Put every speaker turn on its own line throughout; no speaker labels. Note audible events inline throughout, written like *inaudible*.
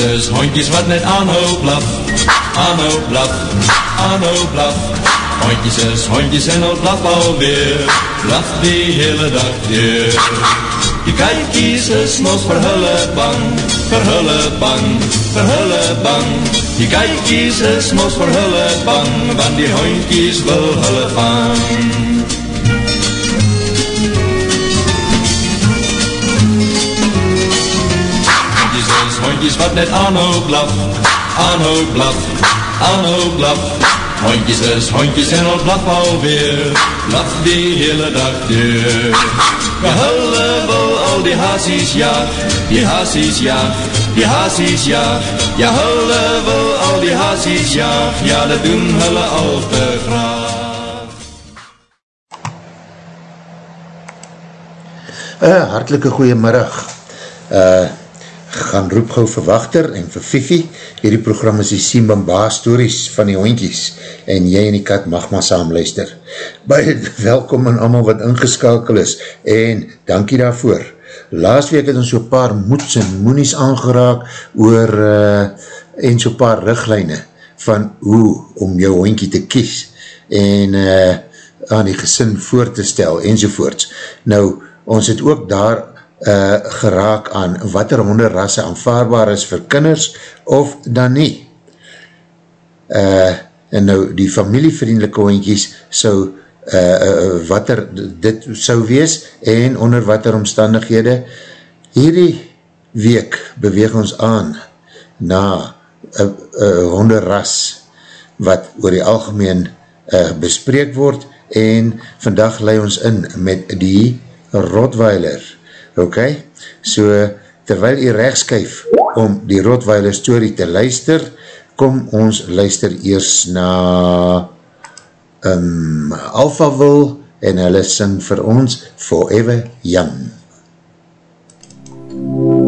is hondjes wat net aanhou blaf, aanhou blaf, aanhou blaf. Hondjes is hondjes en al blaf alweer, blaf die hele dag weer. Die kijkies is mos vir hulle bang, vir hulle bang, vir hulle bang. Die kijkies is mos vir hulle bang, want die hondjies wil hulle vang. Hondjes wat net aanhou blaf, aanhou blaf, aanhou blaf. Hondjes is hondjes en al blaf alweer, blaf die hele dag deur. Ja, hulle wil al die haasies jaag, die haasies jaag, die haasies jaag. Ja, hulle wil al die haasies jaag, ja, dat doen hulle al te graag.
Uh, hartelike goeiemiddag. Uh, gaan roep gauw vir Wachter en vir Fifi. Hierdie program is die Simbamba stories van die hondjies en jy en die kat mag maar saam luister. Baie *laughs* welkom aan allemaal wat ingeskakel is en dankie daarvoor. Laas week het ons so paar moeds en moenies aangeraak oor uh, en so paar richtlijne van hoe om jou hondjie te kies en uh, aan die gesin voor te stel enzovoorts. Nou, ons het ook daar uh, geraak aan wat er honderrasse aanvaarbaar is vir kinders of dan nie. Uh, en nou die familievriendelike hondjies sou uh, uh, wat er dit sou wees en onder wat er omstandighede hierdie week beweeg ons aan na een honderras wat oor die algemeen uh, bespreek word en vandag lei ons in met die Rottweiler ok, so terwyl jy rechtskyf om die Rottweiler story te luister, kom ons luister eers na um, Alphaville en hulle sing vir ons Forever Young.
expecting the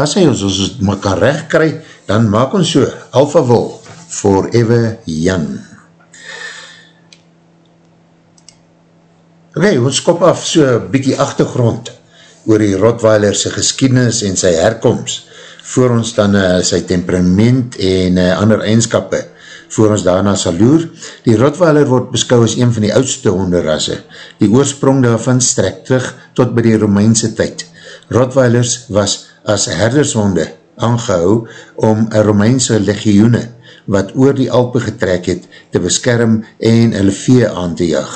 as hy ons, ons mekaar recht kry, dan maak ons so, Alpha Vol, Forever Young. Ok, ons kop af so bykie achtergrond oor die Rottweiler sy geschiedenis en sy herkomst, voor ons dan uh, sy temperament en uh, ander eigenskappe, voor ons daarna saloer. Die Rottweiler word beskou as een van die oudste honderrasse. Die oorsprong daarvan strek terug tot by die Romeinse tyd. Rottweilers was as herdershonde aangehou om Romeinse legioene wat oor die Alpe getrek het te beskerm en hulle vee aan te jag.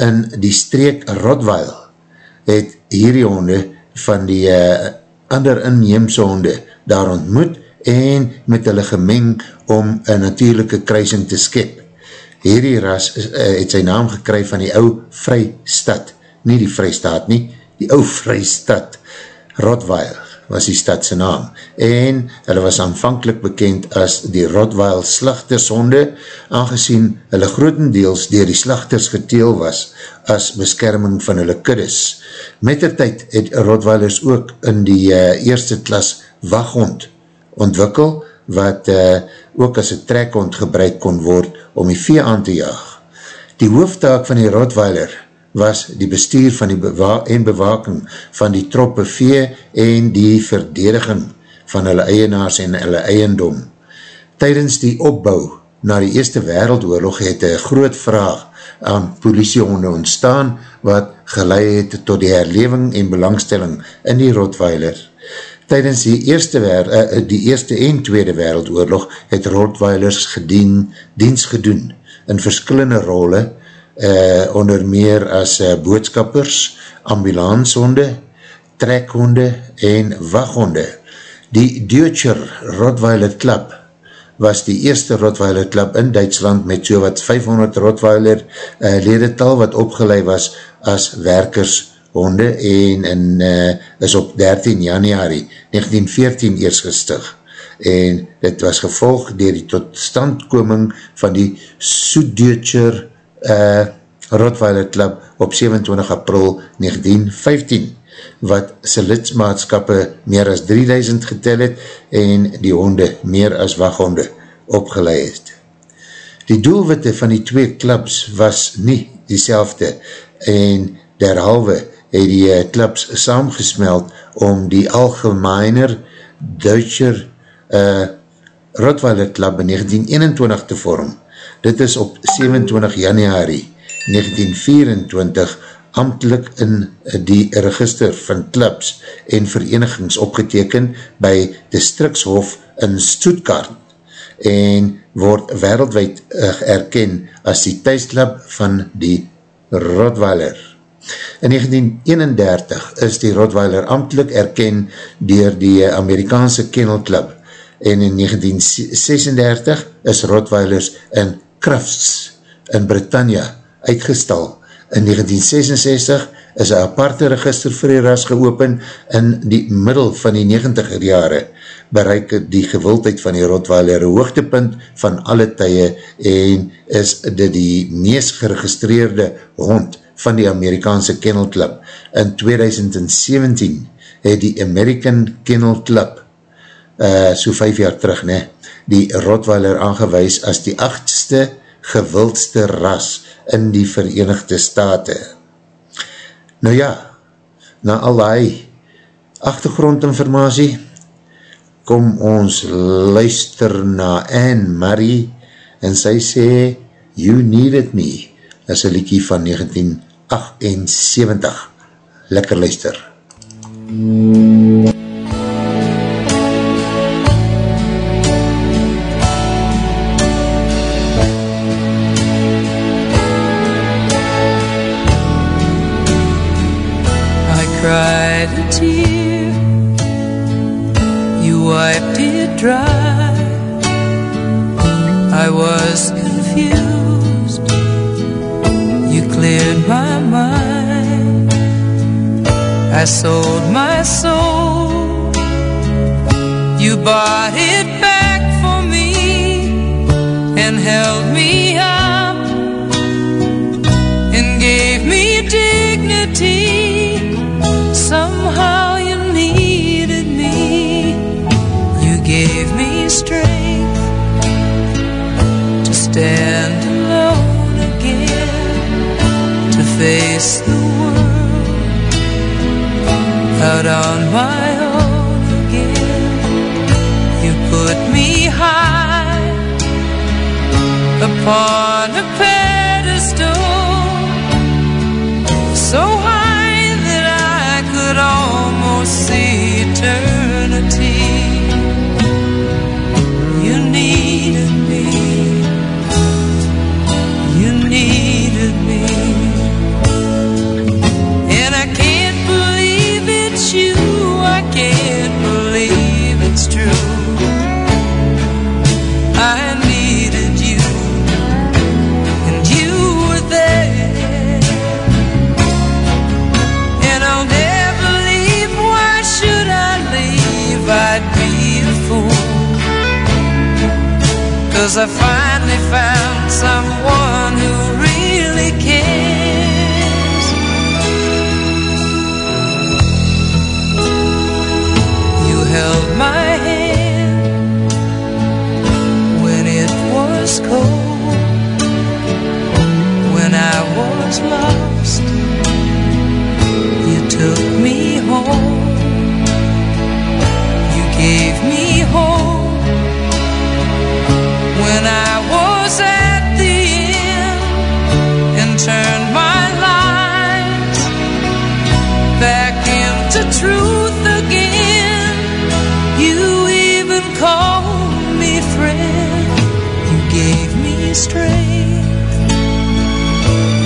In die streek Rottweil het hierdie honde van die uh, ander inheemse honde daar ontmoet en met hulle gemeng om een natuurlijke kruising te skep. Hierdie ras uh, het sy naam gekry van die ou Vrystad, nie die Vrystaat nie, die ou Vrystad, Rottweil was die stadse naam, en hulle was aanvankelijk bekend as die Rottweil slachtershonde, aangezien hulle grotendeels dier die slachters geteel was as beskerming van hulle kuddes. Met die tyd het Rottweilers ook in die uh, eerste klas waghond ontwikkel, wat uh, ook as een trekhond gebruik kon word om die vee aan te jaag. Die hoofdtaak van die Rottweiler was die bestuur van die bewa en bewaking van die troppe vee en die verdediging van hulle eienaars en hulle eiendom. Tijdens die opbouw na die Eerste Wereldoorlog het een groot vraag aan politiehonde ontstaan wat geleid het tot die herleving en belangstelling in die Rottweiler. Tijdens die Eerste, uh, die eerste en Tweede Wereldoorlog het Rottweilers gedien, dienst gedoen in verskillende rolle uh, onder meer as uh, boodskappers, ambulanshonde, trekhonde en waghonde. Die Deutscher Rottweiler Club was die eerste Rottweiler Club in Duitsland met so wat 500 Rottweiler uh, ledetal wat opgeleid was as werkershonde en in, uh, is op 13 januari 1914 eers gestig en dit was gevolg dier die totstandkoming van die Soedeutscher uh, Rottweiler Club op 27 april 1915, wat sy lidsmaatskappe meer as 3000 getel het en die honde meer as waghonde opgeleid het. Die doelwitte van die twee clubs was nie die en derhalwe het die uh, clubs saamgesmeld om die algemeiner Duitser uh, Rottweiler Club in 1921 te vorm Dit is op 27 januari 1924 amtelijk in die register van clubs en verenigings opgeteken by Districtshof in Stuttgart en word wereldwijd uh, erken as die thuisklub van die Rottweiler. In 1931 is die Rottweiler amtelijk erken dier die Amerikaanse Kennel Club en in 1936 is Rottweilers in Crufts in Britannia uitgestal. In 1966 is een aparte register vir die ras geopen in die middel van die 90er jare bereik die gewildheid van die Rotweiler hoogtepunt van alle tye en is dit die meest geregistreerde hond van die Amerikaanse Kennel Club. In 2017 het die American Kennel Club uh, so vijf jaar terug ne, die Rotweiler aangewees as die achtste gewildste ras in die Verenigde Staten. Nou ja, na al die achtergrondinformatie, kom ons luister na Anne-Marie en sy sê, You Needed Me, is een liekie van 1978. Lekker luister. MUZIEK
gave me strength to stand alone again, to face the world out on my own again. You put me high upon a pedestal, so high that I could needed Cause I finally found someone who really cares. You held my hand when it was cold, when I was lost. Strength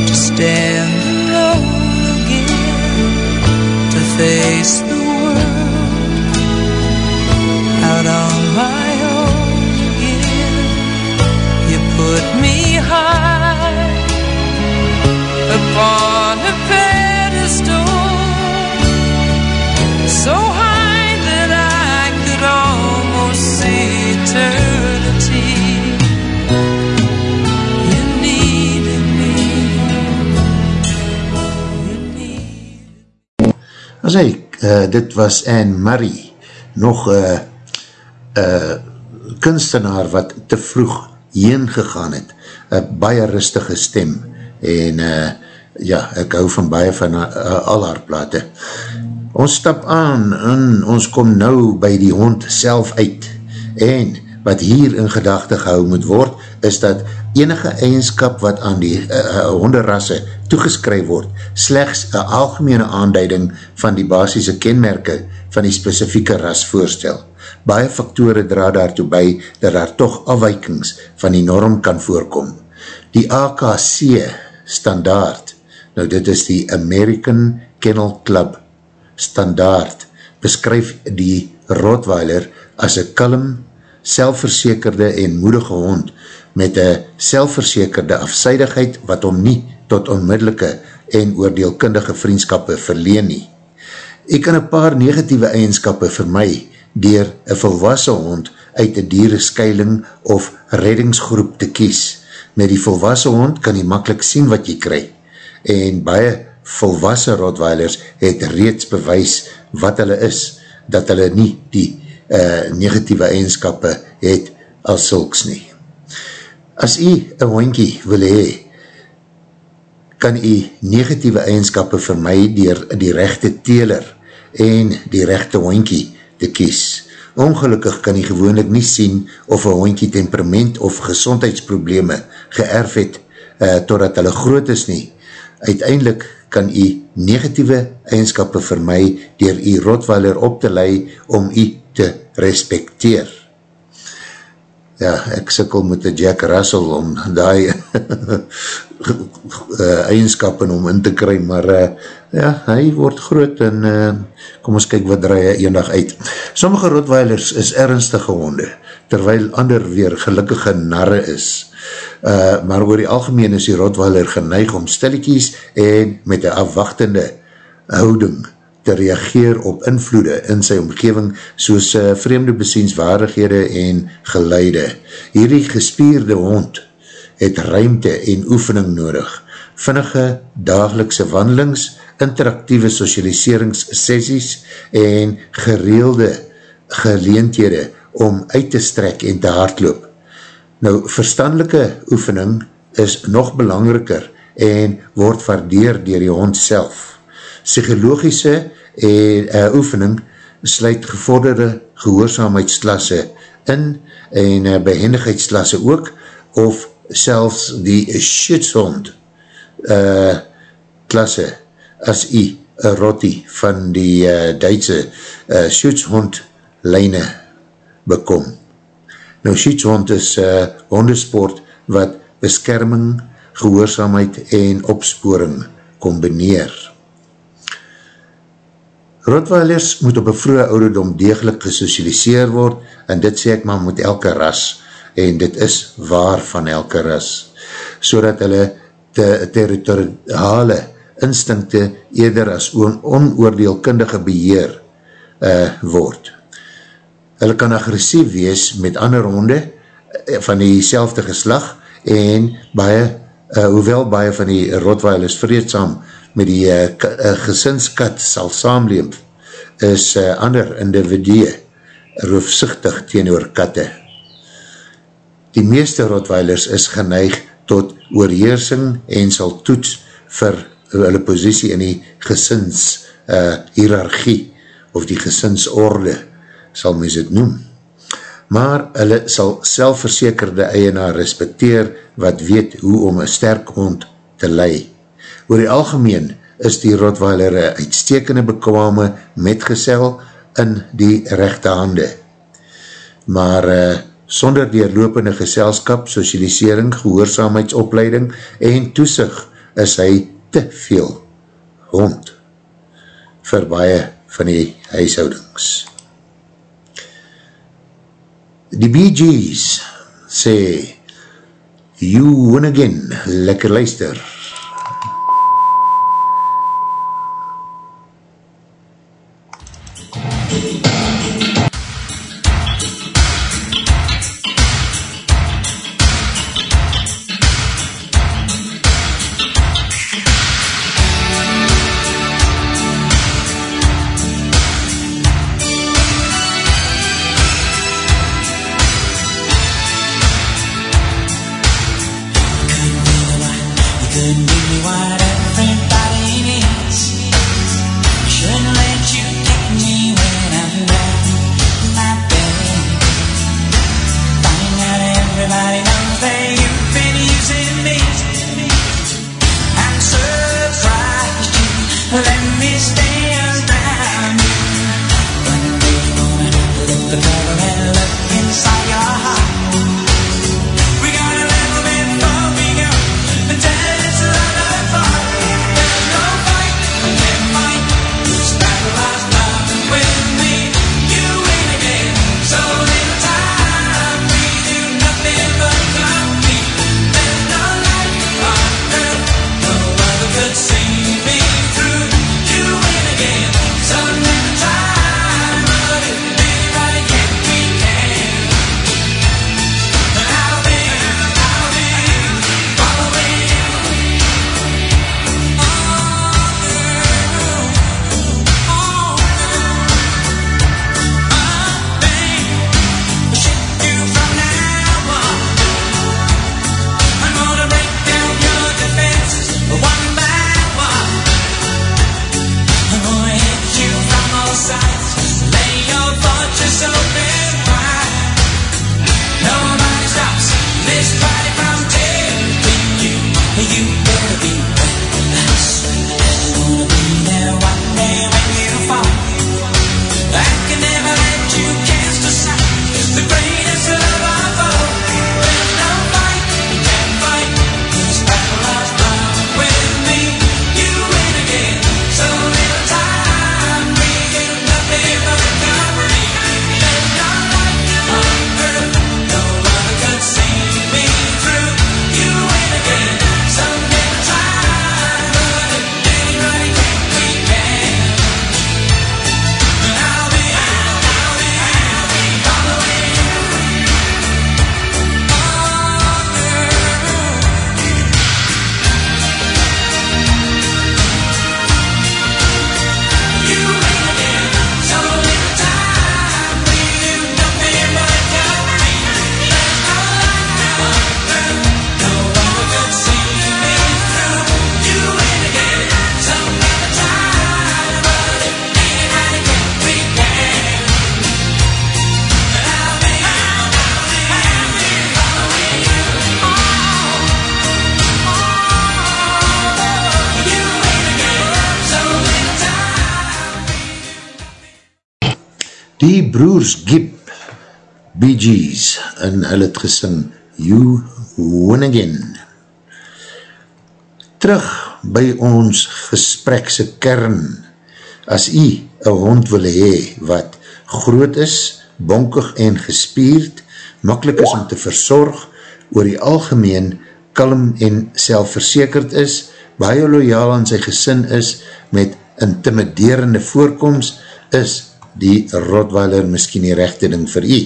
to stand alone again, to face the
uh, dit was Anne Murray, nog uh, uh, kunstenaar wat te vroeg heen gegaan het, een baie rustige stem, en uh, ja, ek hou van baie van uh, al haar plate. Ons stap aan, en ons kom nou by die hond self uit, en wat hier in gedachte gehou moet word, is dat enige eigenskap wat aan die uh, honderrasse toegeskryf word, slechts een algemene aanduiding van die basisse kenmerke van die specifieke ras voorstel. Baie faktore dra daartoe by dat daar toch afwijkings van die norm kan voorkom. Die AKC standaard, nou dit is die American Kennel Club standaard, beskryf die Rottweiler as een kalm, selfverzekerde en moedige hond met een selfverzekerde afseidigheid wat om nie tot onmiddellike en oordeelkundige vriendskappe verleen nie. Ek kan een paar negatieve eigenskappe vir my dier een volwassen hond uit een diereskeiling of reddingsgroep te kies. Met die volwassen hond kan jy makkelijk sien wat jy kry. En baie volwassen Rottweilers het reeds bewys wat hulle is, dat hulle nie die uh, negatieve eigenskappe het as sulks nie. As jy een hondkie wil hee, kan jy negatieve eigenskappe vir my dier die rechte teler en die rechte hondkie te kies. Ongelukkig kan jy gewoonlik nie sien of een hondkie temperament of gezondheidsprobleme geërf het uh, totdat hulle groot is nie. Uiteindelik kan jy negatieve eigenskappe vir my dier jy Rottweiler op te lei om jy te respecteer. Ja, ek sikkel met die Jack Russell om die *laughs* eigenskappen om in te kry, maar uh, ja, hy word groot en uh, kom ons kyk wat draai hy eendag uit. Sommige Rottweilers is ernstige honde, terwyl ander weer gelukkige narre is. Uh, maar oor die algemeen is die Rottweiler geneig om stillekies en met een afwachtende houding te reageer op invloede in sy omgeving soos uh, vreemde besienswaardighede en geleide. Hierdie gespierde hond het ruimte en oefening nodig. Vinnige dagelikse wandelings, interactieve socialiseringssessies en gereelde geleenthede om uit te strek en te hardloop. Nou, verstandelike oefening is nog belangriker en word waardeer dier die hond self. Psychologische en, uh, oefening sluit gevorderde gehoorzaamheidsklasse in en uh, behendigheidsklasse ook of selfs die schutzhond uh, klasse as i rotti van die uh, Duitse uh, schutzhond leine bekom. Nou schutzhond is uh, hondesport wat beskerming, gehoorzaamheid en opsporing combineer. Rotweilers moet op een vroege ouderdom degelijk gesocialiseer word en dit sê ek maar moet elke ras en dit is waar van elke ras so dat hulle te territoriale instinkte eerder as on onoordeelkundige beheer uh, word. Hulle kan agressief wees met ander honde uh, van die selfde geslag en baie, uh, hoewel baie van die rotweilers vreedsam met die uh, uh, gesinskat sal saamleef, is uh, ander individue roofsichtig teenoor katte. Die meeste rotweilers is geneig tot oorheersing en sal toets vir hulle positie in die gesins uh, hierarchie of die gesinsorde sal mens het noem. Maar hulle sal selfverzekerde eienaar respecteer wat weet hoe om een sterk hond te lei. Oor die algemeen is die rotweiler een uitstekende bekwame metgesel in die rechte hande. Maar uh, sonder die lopende geselskap, socialisering, gehoorzaamheidsopleiding en toesig is hy te veel hond vir baie van die huishoudings. Die Bee Gees sê You win again, lekker luister. Die broers Gibb, Bee Gees, en hulle het gesing You Win Again. Terug by ons gesprekse kern, as jy een hond wil hee wat groot is, bonkig en gespierd, makkelijk is om te verzorg, oor die algemeen kalm en selfverzekerd is, baie loyaal aan sy gesin is, met intimiderende voorkomst, is die Rottweiler miskien die rechte ding vir jy.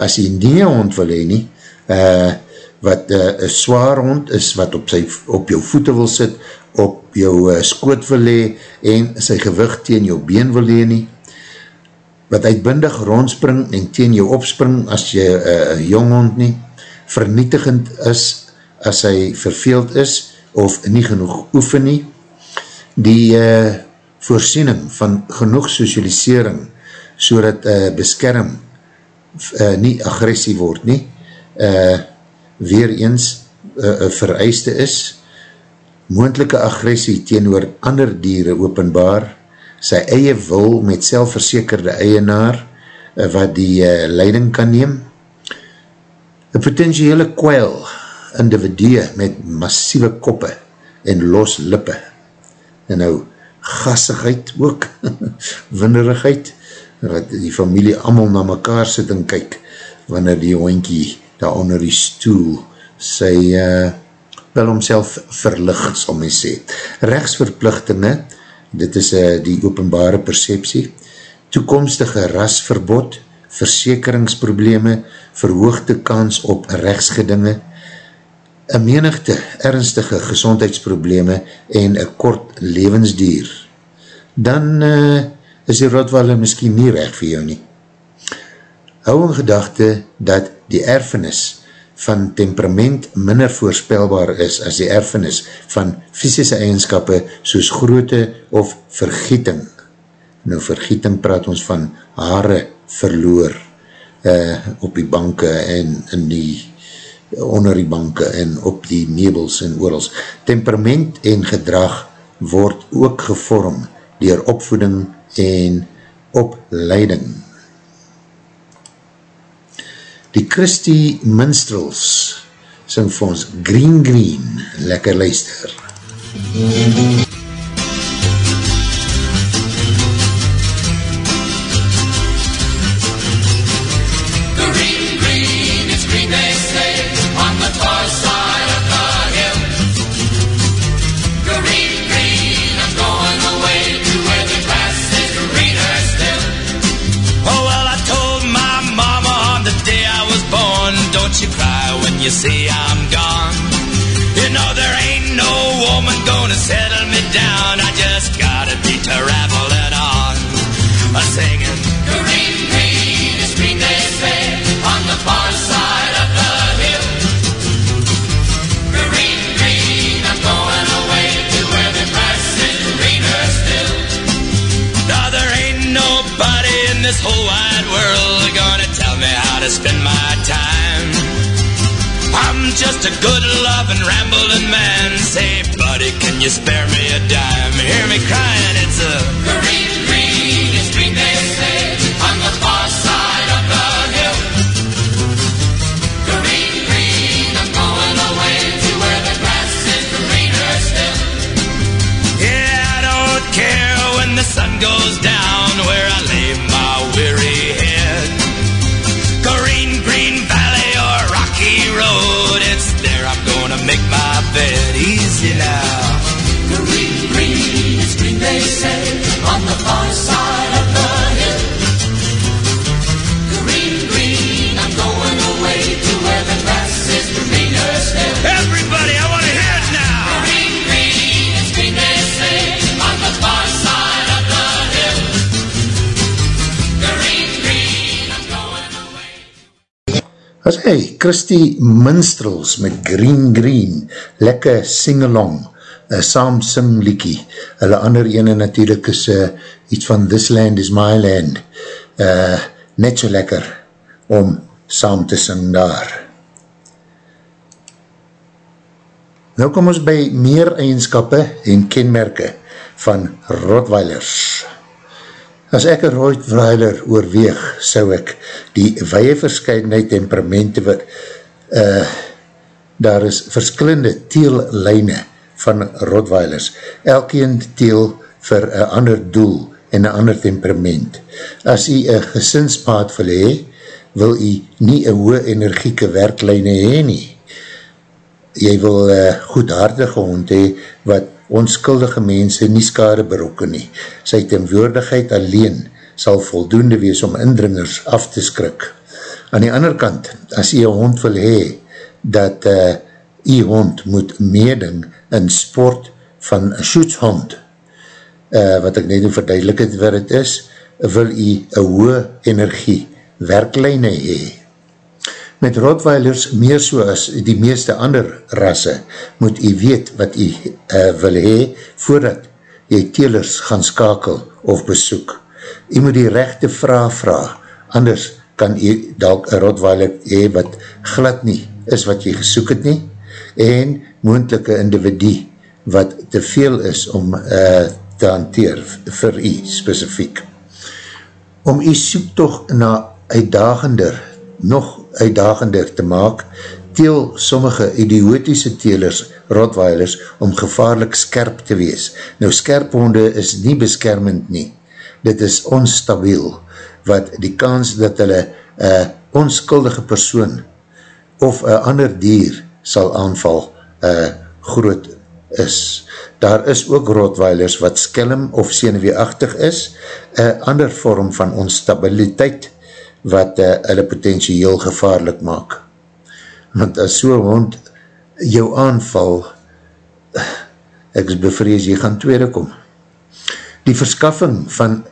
As jy nie een hond wil heen nie, uh, wat uh, een zwaar hond is, wat op, sy, op jou voete wil sit, op jou uh, skoot wil hee, en sy gewicht teen jou been wil heen nie, wat uitbindig rondspring en teen jou opspring as jy uh, jong hond nie, vernietigend is as hy verveeld is, of nie genoeg oefen nie, die uh, voorsiening van genoeg socialisering so dat uh, beskerm uh, nie agressie word nie uh, weer eens uh, vereiste is moendelike agressie teenoor ander dieren openbaar sy eie wil met selfverzekerde eienaar uh, wat die uh, leiding kan neem een potentiële kwijl individue met massieve koppe en los lippe. En nou gassigheid ook, *laughs* winderigheid, wat die familie allemaal na mekaar sit en kyk, wanneer die hoinkie daar onder die stoel sy uh, wel homself verlig, sal my sê. Rechtsverplichtinge, dit is uh, die openbare perceptie, toekomstige rasverbod, versekeringsprobleme, verhoogde kans op rechtsgedinge, een menigte ernstige gezondheidsprobleme en een kort levensdier, dan uh, is die Rotweiler miskien nie recht vir jou nie. Hou in gedachte dat die erfenis van temperament minder voorspelbaar is as die erfenis van fysische eigenskappe soos groote of vergieting. Nou vergieting praat ons van haare verloor uh, op die banke en in die onder die banke en op die meubels en oorals. Temperament en gedrag word ook gevorm dier opvoeding en opleiding. Die Christie Minstrels sing vir ons Green Green, lekker luister. MUZIEK
Singing. Green, green is green, they say, on the far side of the hill. Green, green, I'm going away to where the grass is greener still. Now there ain't nobody in this whole wide world gonna tell me how to spend my time. I'm just a good loving rambling man. Say, buddy, can you spare me a dime? Hear me crying, it's a away.
As hy, Christy Minstrels met Green Green, lekker sing-along, een saam sing liekie, hulle ander ene natuurlijk is uh, iets van This Land is My Land, uh, net so lekker om saam te sing daar. Nou kom ons by meer eigenskappe en kenmerke van Rottweilers. As ek een Rottweiler oorweeg, sou ek die weie verscheidenheid temperamente wat uh, daar is verskillende teellijne van Rottweilers. Elkeen teel vir een ander doel en een ander temperament. As jy een gesinspaad wil hee, wil jy nie een hoë energieke werklijne hee nie. Jy wil een goedhaardige hond hee, wat onskuldige mense nie skade berokken nie. Sy tenwoordigheid alleen sal voldoende wees om indringers af te skrik. Aan die ander kant, as jy een hond wil hee, dat uh, jy hond moet meeding in sport van een shootshond, uh, wat ek net verduidelik het wat het is, wil jy een hoë energie werklijne hee. Met Rottweilers, meer so as die meeste ander rasse, moet jy weet wat jy uh, wil hee, voordat jy telers gaan skakel of besoek. Jy moet die rechte vraag vraag, anders kan jy dalk een Rottweiler hee wat glad nie is wat jy gesoek het nie, en moendelike individu wat te veel is om uh, te hanteer vir jy specifiek. Om jy soektocht na uitdagender, nog uitdagender te maak, teel sommige idiotiese telers, rotweilers, om gevaarlik skerp te wees. Nou skerphonde is nie beskermend nie. Dit is onstabiel, wat die kans dat hulle een onskuldige persoon of een ander dier sal aanval uh, groot is. Daar is ook rotweilers wat skelm of seneweeachtig is, een ander vorm van onstabiliteit wat uh, hulle potentieel gevaarlik maak. Want as so'n hond jou aanval, ek is bevrees, jy gaan tweede kom. Die verskaffing van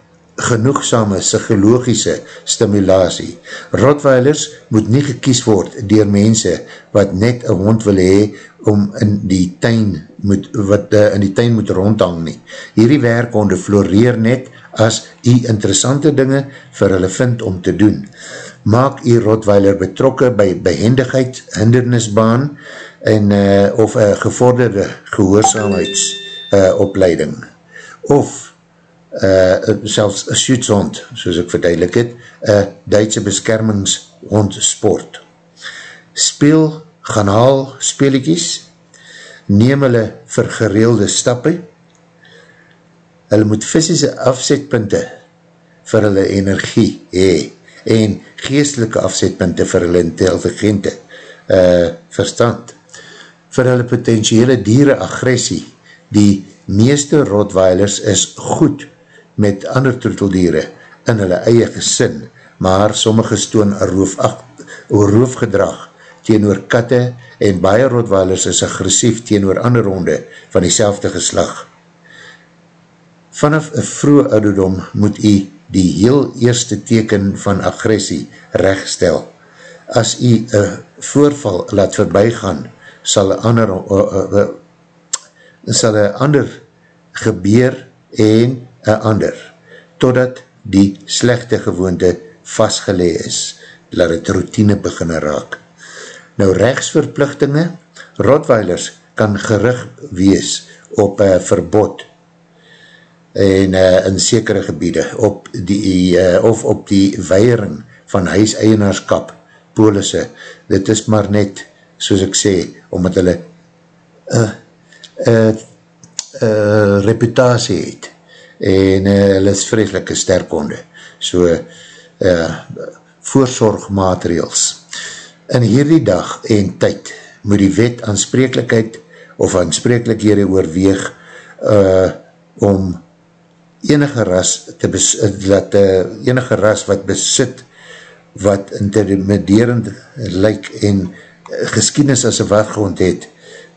genoegsame psychologische stimulatie. Rotweilers moet nie gekies word dier mense wat net een hond wil hee om in die tuin moet, wat uh, in die tuin moet rondhang nie. Hierdie werkhonde floreer net as die interessante dinge vir hulle vind om te doen. Maak die Rottweiler betrokke by behendigheid, hindernisbaan en, uh, of uh, gevorderde gehoorzaamheidsopleiding. Uh, of uh, selfs een shootshond, soos ek verduidelik het, een Duitse beskermingshond sport. Speel, gaan haal speelikies, neem hulle vir gereelde stappe, hulle moet fysische afzetpunte vir hulle energie hee en geestelike afzetpunte vir hulle intelligente uh, verstand. Vir hulle potentiële dieren agressie, die meeste rotweilers is goed met ander troeteldiere in hulle eie gesin, maar sommige stoon roof, roofgedrag teenoor katte en baie rotweilers is agressief teenoor ander honde van die geslag. Vanaf een vroeg ouderdom moet u die heel eerste teken van agressie rechtstel. As u een voorval laat voorbijgaan, sal een ander, uh, uh, uh, sal een ander gebeur en een ander, totdat die slechte gewoonte vastgelee is, laat het routine beginne raak. Nou rechtsverplichtinge, Rotweilers kan gerig wees op een verbod en uh, in sekere gebiede op die, uh, of op die weiering van huiseigenaarskap polisse, dit is maar net soos ek sê, omdat hulle uh, uh, uh, reputatie het. En uh, hulle is vreselike sterkonde so uh, voorzorgmaatregels in hierdie dag en tyd moet die wet aansprekelijkheid of aansprekelijkhede oorweeg uh, om enige ras te bes, dat uh, enige ras wat besit wat intimiderend lyk en uh, geschiedenis as een wachtgrond het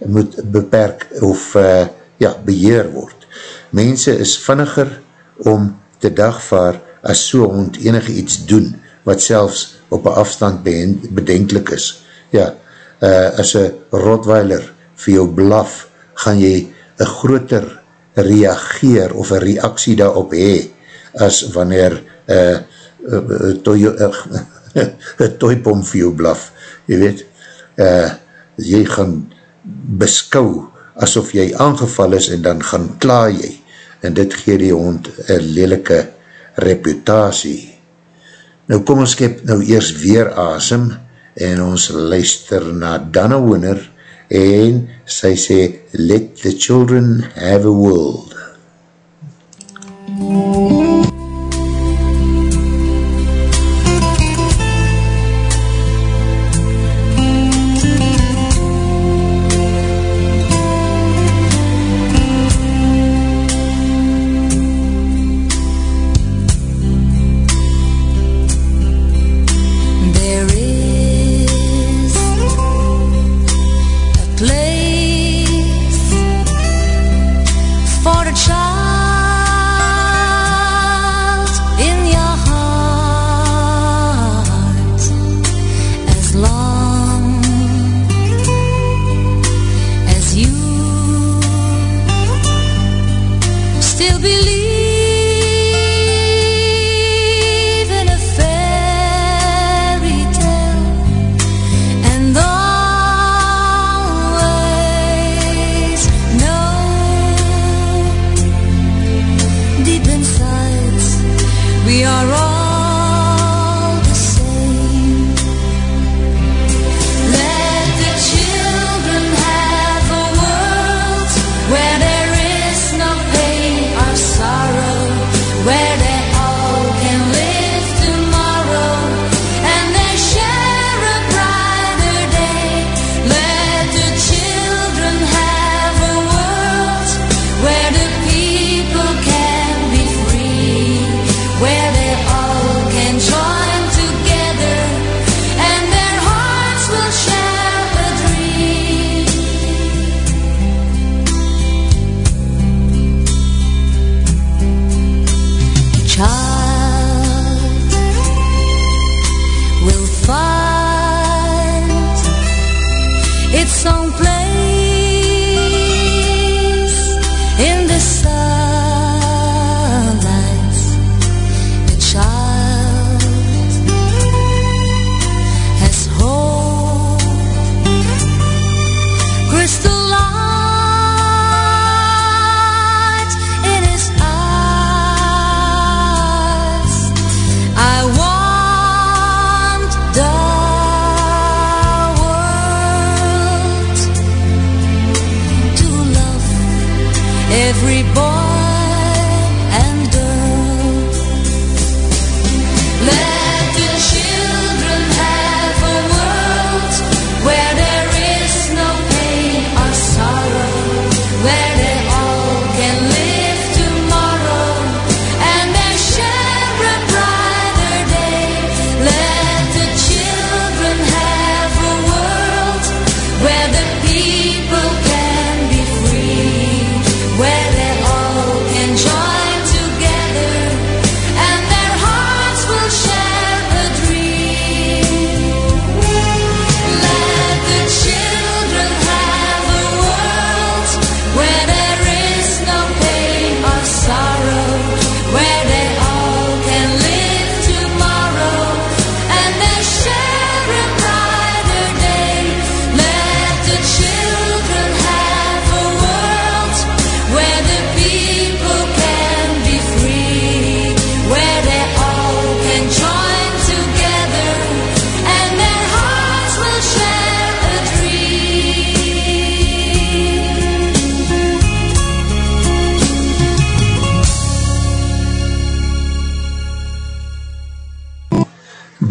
moet beperk of uh, ja, beheer word. Mense is vinniger om te dagvaar as so hond enige iets doen wat selfs op een afstand bedenkelijk is. Ja, uh, as een rotweiler vir jou blaf, gaan jy een groter reageer of een reaksie daarop hee, as wanneer uh, uh, *laughs* een toipom vir jou blaf. Je weet, uh, jy gaan beskou asof jy aangeval is en dan gaan klaar jy en dit gee die hond een lelike reputatie. Nou kom ons skep nou eers weer asem en ons luister na Dana Winner en sy sê Let the children have a world.
There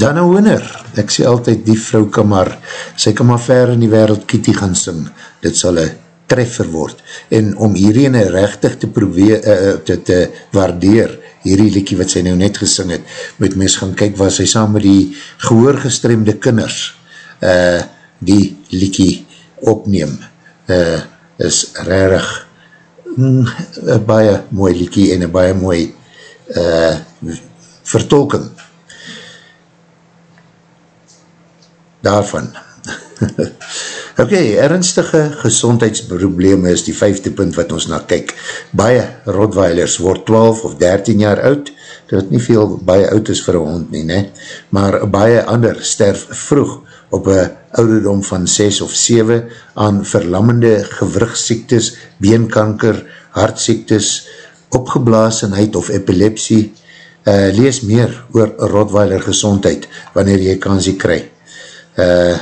Dana Winner, ek sê altyd die vrou kan maar, sy kan maar ver in die wereld Kitty gaan sing, dit sal een treffer word, en om hierheen rechtig te probeer, uh, te, te waardeer, hierdie liekie wat sy nou net gesing het, moet mens gaan kyk waar sy saam met die gehoorgestremde kinders, uh, die liekie opneem, uh, is rarig, mm, baie mooi liekie en baie mooi uh, vertolking, daarvan. *laughs* ok, ernstige gezondheidsprobleme is die vijfde punt wat ons na kyk. Baie Rottweilers word 12 of 13 jaar oud, dat nie veel baie oud is vir een hond nie, ne? maar baie ander sterf vroeg op een ouderdom van 6 of 7 aan verlammende gewrugssiektes, beenkanker, hartsiektes, opgeblaasenheid of epilepsie, Uh, lees meer oor Rottweiler gezondheid, wanneer jy kansie kry. Uh,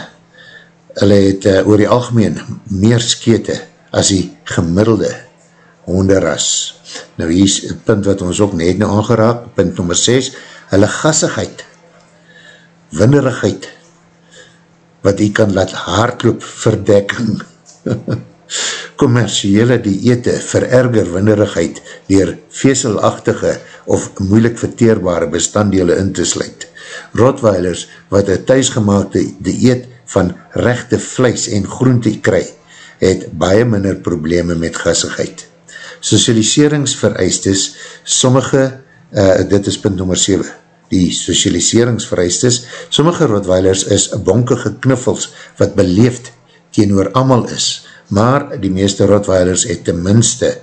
hulle het uh, oor die algemeen meer skete as die gemiddelde honderras. Nou hier is een punt wat ons ook net nou aangeraak, punt nummer 6, hulle gassigheid, winderigheid, wat jy kan laat haardloop verdekking. *laughs* Commerciële dieete vererger winderigheid dier veselachtige of moeilik verteerbare bestanddele in te sluit. Rotweilers wat een thuisgemaakte dieet van rechte vlees en groente kry, het baie minder probleme met gassigheid. Socialiseringsvereistes, sommige, uh, dit is punt nummer 7, die socialiseringsvereistes, sommige Rotweilers is bonkige knuffels wat beleefd teenoor amal is, maar die meeste Rotweilers het ten minste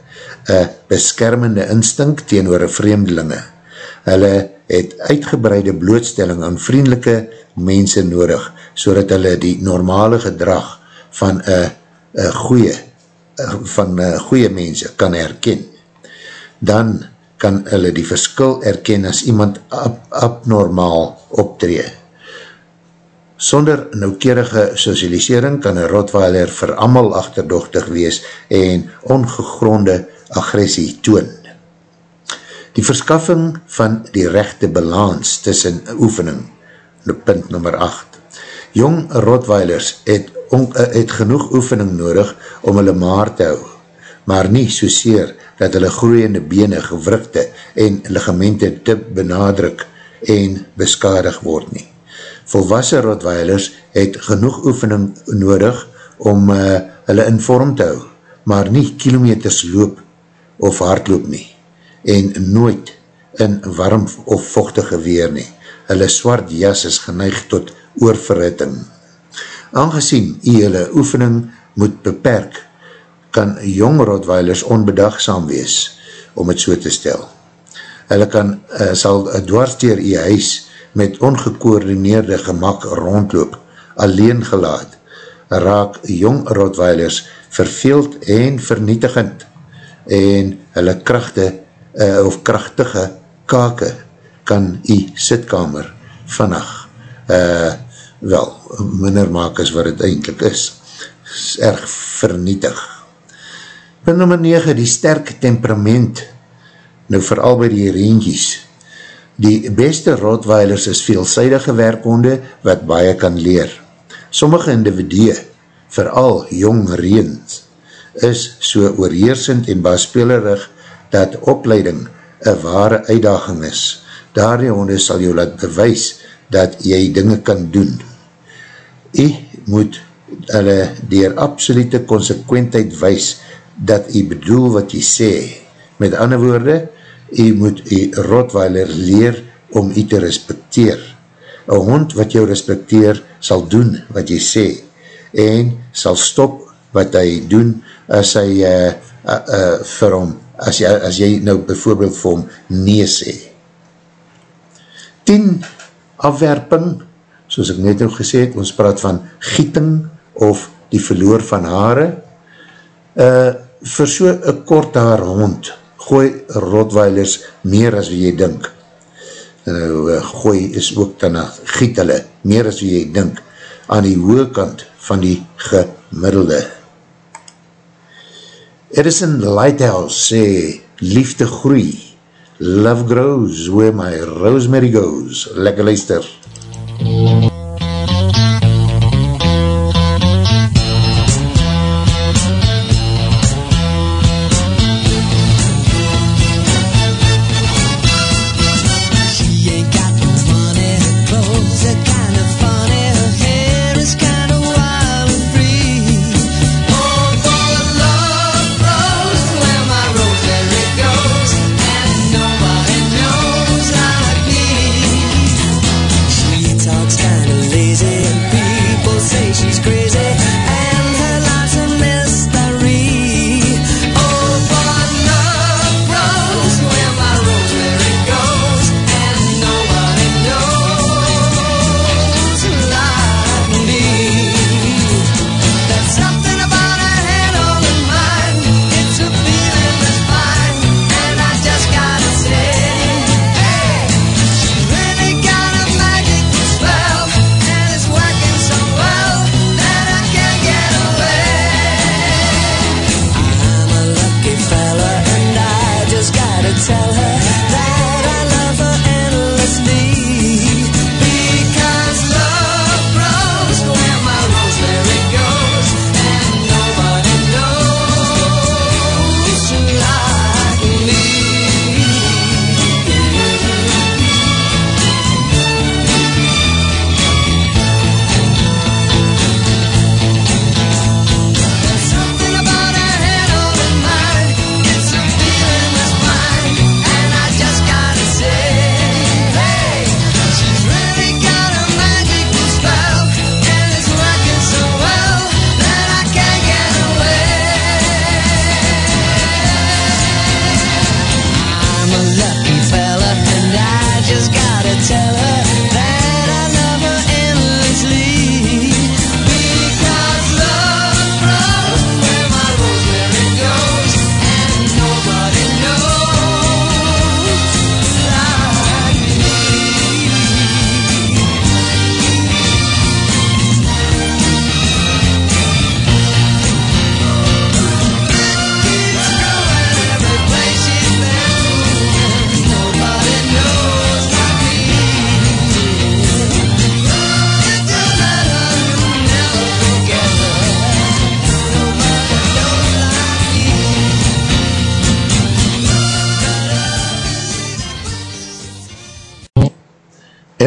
een beskermende instink teenoor een vreemdelinge. Hulle het uitgebreide blootstelling aan vriendelike mense nodig, so dat hulle die normale gedrag van een goeie van goeie mense kan herken. Dan kan hulle die verskil erken as iemand ab abnormaal optree. Sonder noukerige socialisering kan een Rottweiler vir amal achterdochtig wees en ongegronde agressie toon. Die verskaffing van die rechte balans tussen oefening, punt nummer 8. Jong Rottweilers het, on, het genoeg oefening nodig om hulle maar te hou, maar nie soseer dat hulle groeiende bene, gewrikte en ligamente te benadruk en beskadig word nie volwassen Rottweilers het genoeg oefening nodig om uh, hulle in vorm te hou, maar nie kilometers loop of hardloop nie, en nooit in warm of vochtige weer nie. Hulle swart jas is geneig tot oorverhitting. Aangezien jy hulle oefening moet beperk, kan jong Rottweilers onbedagsam wees, om het so te stel. Hulle kan, uh, sal dwarsteer jy huis met ongekoordineerde gemak rondloop, alleen gelaat, raak jong Rottweilers verveeld en vernietigend en hulle krachte uh, of krachtige kake kan die sitkamer vannacht uh, wel minder maak as wat het eindelijk is. is erg vernietig. Punt nummer 9, die sterk temperament nou vooral by die reentjies Die beste Rottweilers is veelzijdige werkhonde wat baie kan leer. Sommige individue, vooral jong reens, is so oorheersend en baaspelerig dat opleiding een ware uitdaging is. Daar die honde sal jou laat bewys dat jy dinge kan doen. Jy moet hulle dier absolute consequentheid wys dat jy bedoel wat jy sê. Met ander woorde, jy moet die Rottweiler leer om jy te respecteer. Een hond wat jou respecteer sal doen wat jy sê en sal stop wat hy doen as hy uh, uh, uh, vir hom, as jy, as jy nou bijvoorbeeld vir hom nee sê. 10. Afwerping, soos ek net ook gesê het, ons praat van gieting of die verloor van haare. Uh, vir so een kort haar hond, gooi Rotweilers meer as wie jy dink. Nou, uh, gooi is ook dan giet hulle, meer as wie jy dink, aan die hoge kant van die gemiddelde. Edison Lighthouse sê, liefde groei, love grows where my rosemary goes. Lekker luister. MUZIEK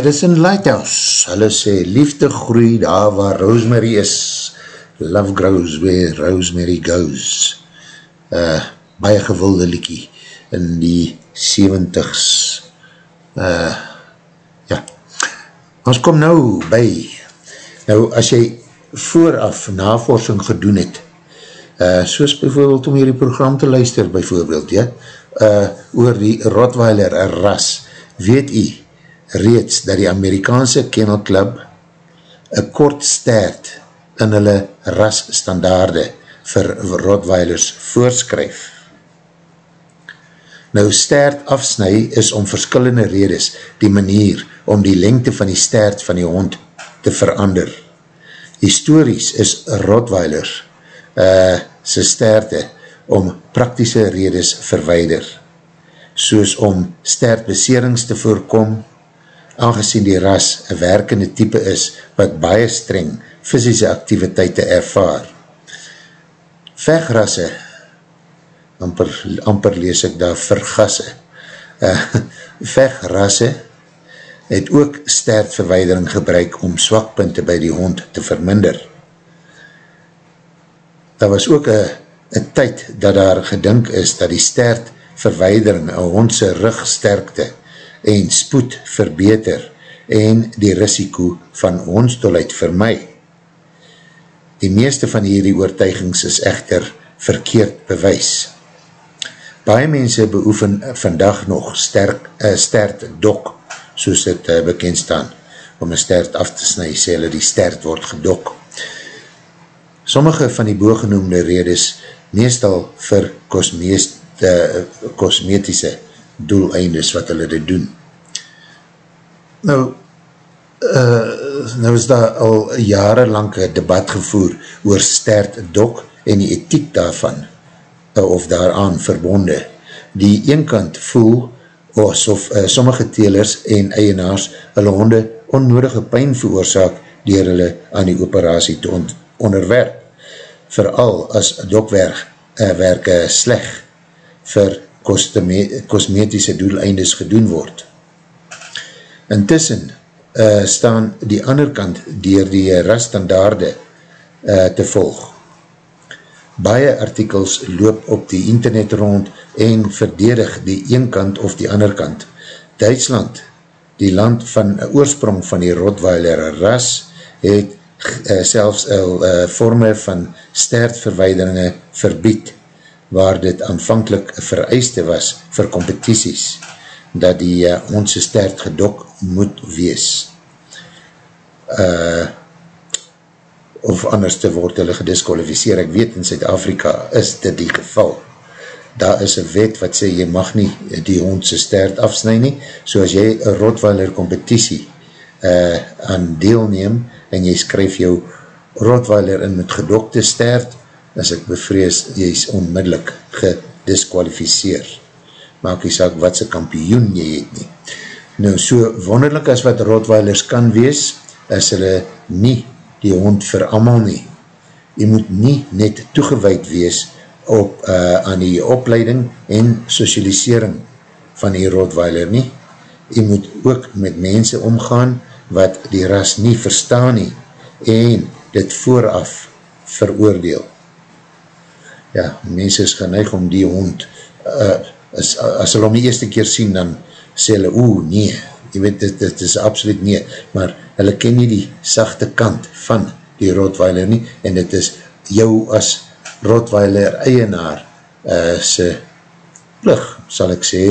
Edison Lighthouse, hulle sê, liefde groei daar waar Rosemary is, love grows where Rosemary goes. Uh, baie gewilde liekie in die 70s. Uh, ja, ons kom nou by, nou as jy vooraf navorsing gedoen het, uh, soos bijvoorbeeld om hierdie program te luister, bijvoorbeeld, ja, uh, oor die Rottweiler ras, weet jy reeds dat die Amerikaanse Kennel Club een kort stert in hulle rasstandaarde vir Rottweilers voorskryf. Nou stert afsnui is om verskillende redes die manier om die lengte van die stert van die hond te verander. Histories is Rottweilers uh, sy sterte om praktische redes verweider, soos om stertbeserings te voorkom, aangezien die ras een werkende type is wat baie streng fysische activiteite ervaar. Vegrasse, amper, amper lees ek daar vergasse, uh, vegrasse het ook stertverweidering gebruik om swakpunte by die hond te verminder. Daar was ook een tyd dat daar gedink is dat die stertverweidering een hondse rugsterkte en spoed verbeter en die risiko van hondstolheid vermy. Die meeste van hierdie oortuigings is echter verkeerd bewys. Baie mense beoefen vandag nog sterk, uh, stert dok, soos dit uh, bekend staan, om een stert af te snij, sê hulle die stert word gedok. Sommige van die boogenoemde redes, meestal vir kosmetische doeleindes wat hulle dit doen. Nou, uh, nou is daar al jarenlang debat gevoer oor stert dok en die ethiek daarvan, uh, of daaraan verbonde. Die een kant voel asof uh, sommige telers en eienaars hulle honde onnodige pijn veroorzaak dier hulle aan die operatie te on onderwerp. Vooral as dokwerk uh, sleg vir kosmetische doeleindes gedoen word. Intussen uh, staan die ander kant dier die raststandaarde uh, te volg. Baie artikels loop op die internet rond en verdedig die een kant of die ander kant. Duitsland, die land van oorsprong van die Rottweiler ras, het uh, selfs al uh, vorme van stertverweideringe verbied waar dit aanvankelijk vereiste was vir competities, dat die uh, onze stert gedok moet wees. Uh, of anders te word hulle gedisqualificeer. Ek weet in Zuid-Afrika is dit die geval. Daar is een wet wat sê jy mag nie die hondse stert afsnij nie, so as jy een Rotweiler competitie uh, aan deelneem en jy skryf jou Rotweiler in met gedokte stert, as ek bevrees, jy is onmiddellik gedisqualificeer. Maak jy saak wat sy kampioen jy het nie. Nou, so wonderlik as wat Rotweilers kan wees, is hulle nie die hond vir amal nie. Jy moet nie net toegeweid wees op, uh, aan die opleiding en socialisering van die Rotweiler nie. Jy moet ook met mense omgaan wat die ras nie verstaan nie en dit vooraf veroordeel. Ja, mense is geneig om die hond, uh, as, as hulle om die eerste keer sien, dan sê hulle, oe, nee, jy weet, dit, dit is absoluut nee, maar hulle ken nie die sachte kant van die Rottweiler nie, en dit is jou as Rottweiler eienaar uh, sy plug, sal ek sê,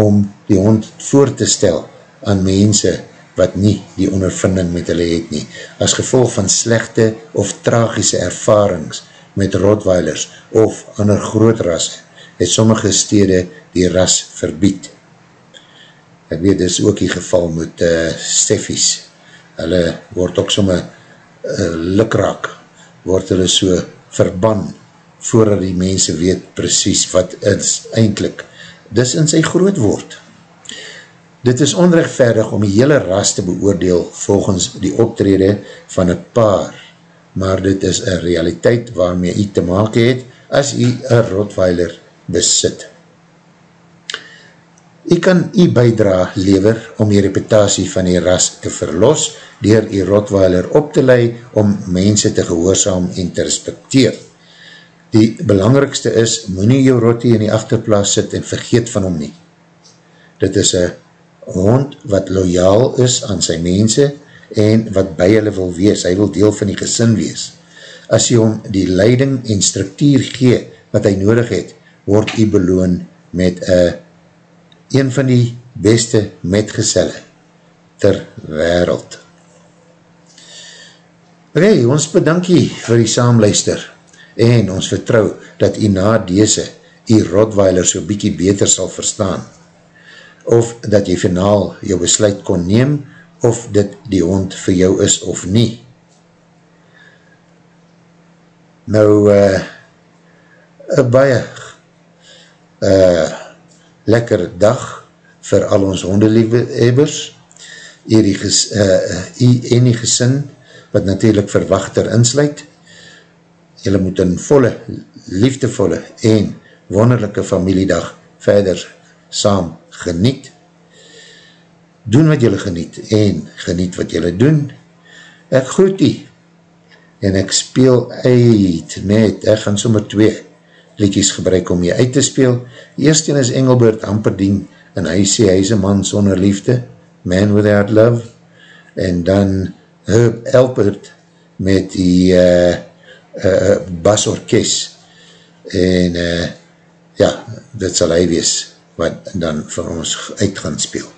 om die hond voor te stel aan mense wat nie die ondervinding met hulle het nie. As gevolg van slechte of tragische ervarings met Rottweilers of ander groot ras, het sommige stede die ras verbied. Ek weet, dit is ook die geval met uh, Steffies, hulle word ook somme uh, lukraak, word hulle so verban, voordat die mense weet precies wat is eindelijk, dis in sy groot woord. Dit is onrechtverdig om die hele ras te beoordeel volgens die optrede van een paar, maar dit is een realiteit waarmee jy te maken het as jy een Rottweiler besit Jy kan jy bijdra lever om jy reputatie van die ras te verlos, dier jy Rottweiler op te lei om mense te gehoorzaam en te respecteer. Die belangrikste is, moet nie jou rottie in die achterplaas sit en vergeet van hom nie. Dit is een hond wat loyaal is aan sy mense en wat by hulle wil wees. Hy wil deel van die gesin wees. As jy hom die leiding en structuur gee wat hy nodig het, word hy beloon met een, een van die beste metgezelle ter wereld. Oké, okay, ons bedank jy vir die saamluister en ons vertrou dat jy na dese jy Rottweiler so bykie beter sal verstaan of dat jy finaal jou besluit kon neem of dit die hond vir jou is of nie. Nou, uh, een baie uh, lekker dag vir al ons hondeliefhebbers hier die ges, uh, en die gesin wat natuurlijk verwachter insluit. Julle moet een volle, liefdevolle en wonderlijke familiedag verder saam geniet. Doen wat julle geniet en geniet wat julle doen. Ek groet die en ek speel uit met, ek gaan sommer twee liedjes gebruik om jy uit te speel. Eerst een is Engelbert Amperdien en hy sê hy is een man sonder liefde, man without love, en dan Herb Elpert met die uh, uh, basorkest en uh, ja, dit sal hy wees wat dan vir ons uit gaan speel.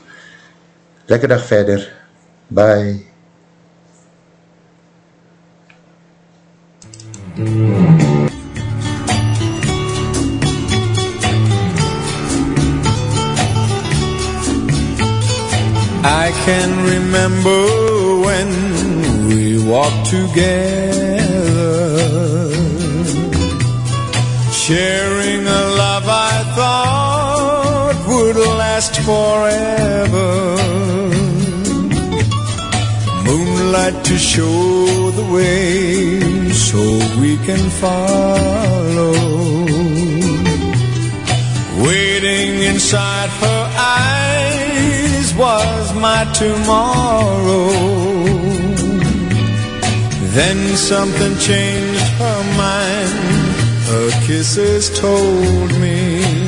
Lekker dag verder, bye!
I can remember when we walked together, sharing a love I thought would last forever. Moonlight to show the way so we can follow. Waiting inside her eyes was my tomorrow. Then something changed her mind. Her kisses told me